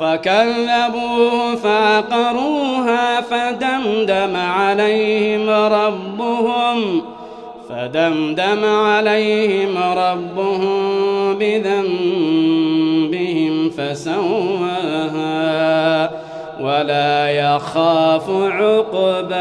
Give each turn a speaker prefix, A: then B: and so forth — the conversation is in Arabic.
A: فكذبوه فعقروها فدمدم عليهم ربهم فدمدم عليهم ربهم بذنبهم فسواها. ولا يخاف عقباها.